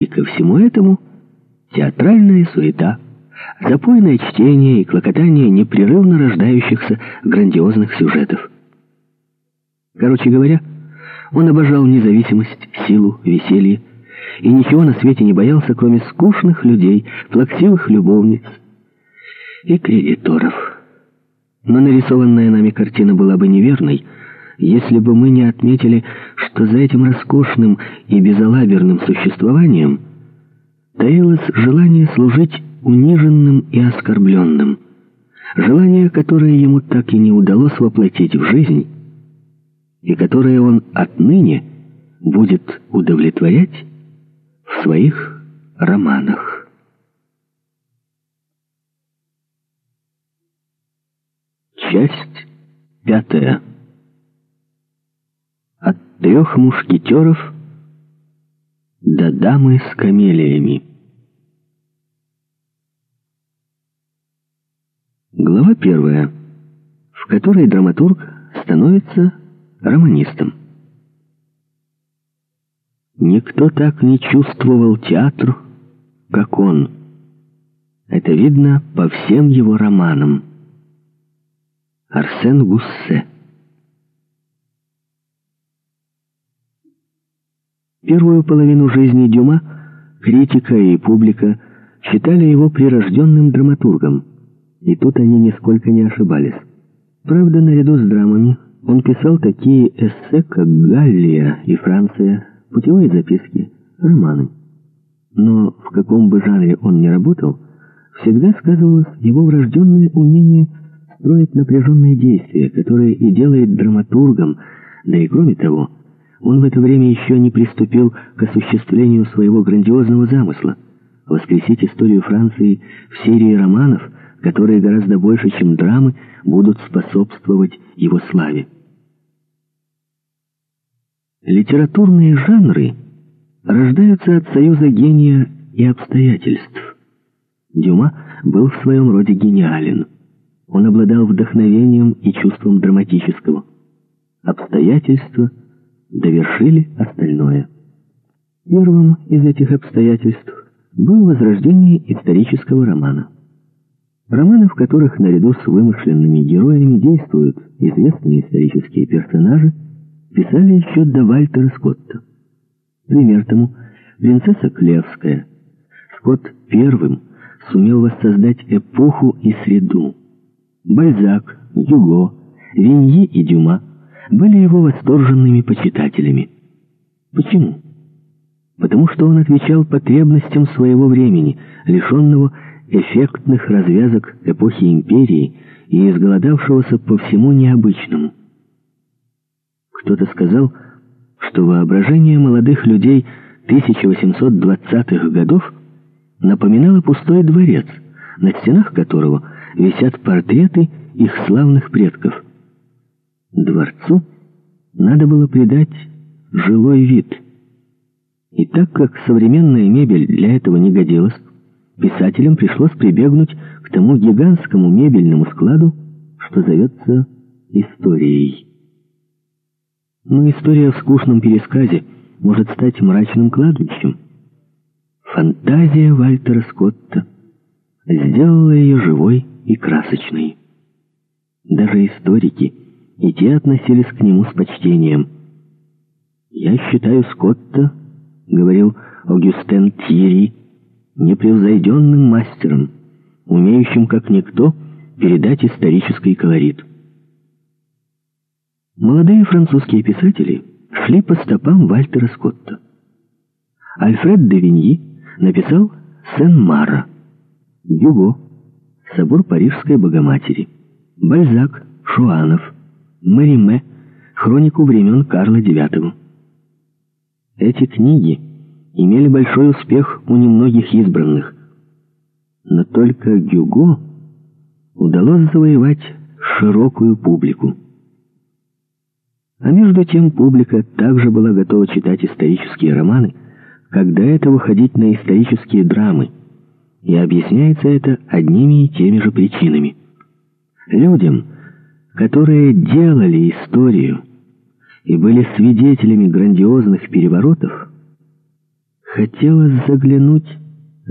И ко всему этому театральная суета, запойное чтение и клокотание непрерывно рождающихся грандиозных сюжетов. Короче говоря, он обожал независимость, силу, веселье, и ничего на свете не боялся, кроме скучных людей, плаксивых любовниц и кредиторов. Но нарисованная нами картина была бы неверной, если бы мы не отметили, что за этим роскошным и безалаберным существованием таилось желание служить униженным и оскорбленным, желание, которое ему так и не удалось воплотить в жизнь, и которое он отныне будет удовлетворять в своих романах. Часть пятая. От трех мушкетеров до дамы с камелиями. Глава первая, в которой драматург становится романистом. Никто так не чувствовал театр, как он. Это видно по всем его романам. Арсен Гуссе. Первую половину жизни Дюма критика и публика считали его прирожденным драматургом, и тут они нисколько не ошибались. Правда, наряду с драмами он писал такие эссе, как «Галлия» и «Франция», путевые записки, романы. Но в каком бы жанре он ни работал, всегда сказывалось его врожденное умение строить напряженные действия, которые и делает драматургом, да и кроме того, он в это время еще не приступил к осуществлению своего грандиозного замысла — воскресить историю Франции в серии романов, которые гораздо больше, чем драмы, будут способствовать его славе. Литературные жанры рождаются от союза гения и обстоятельств. Дюма был в своем роде гениален. Он обладал вдохновением и чувством драматического. Обстоятельства довершили остальное. Первым из этих обстоятельств было возрождение исторического романа. Романы, в которых наряду с вымышленными героями действуют известные исторические персонажи, писали еще до Вальтера Скотта. Пример тому «Принцесса Клевская». Скотт первым сумел воссоздать эпоху и среду. Бальзак, Юго, Виньи и Дюма были его восторженными почитателями. Почему? Потому что он отвечал потребностям своего времени, лишенного эффектных развязок эпохи империи и изголодавшегося по всему необычному. Кто-то сказал, что воображение молодых людей 1820-х годов напоминало пустой дворец, на стенах которого висят портреты их славных предков. Дворцу надо было придать жилой вид. И так как современная мебель для этого не годилась, писателям пришлось прибегнуть к тому гигантскому мебельному складу, что зовется историей. Но история в скучном пересказе может стать мрачным кладбищем. Фантазия Вальтера Скотта сделала ее живой и красочной. Даже историки и те относились к нему с почтением. «Я считаю Скотта, — говорил Огюстен Тьерри, — непревзойденным мастером, умеющим, как никто, передать исторический колорит». Молодые французские писатели шли по стопам Вальтера Скотта. Альфред де Виньи написал «Сен-Мара», Гюго «Собор Парижской Богоматери», Бальзак, Шуанов, Мариме, хронику времен Карла IX. Эти книги имели большой успех у немногих избранных, но только Гюго удалось завоевать широкую публику. А между тем публика также была готова читать исторические романы, как до этого ходить на исторические драмы. И объясняется это одними и теми же причинами. Людям, которые делали историю и были свидетелями грандиозных переворотов, Хотелось заглянуть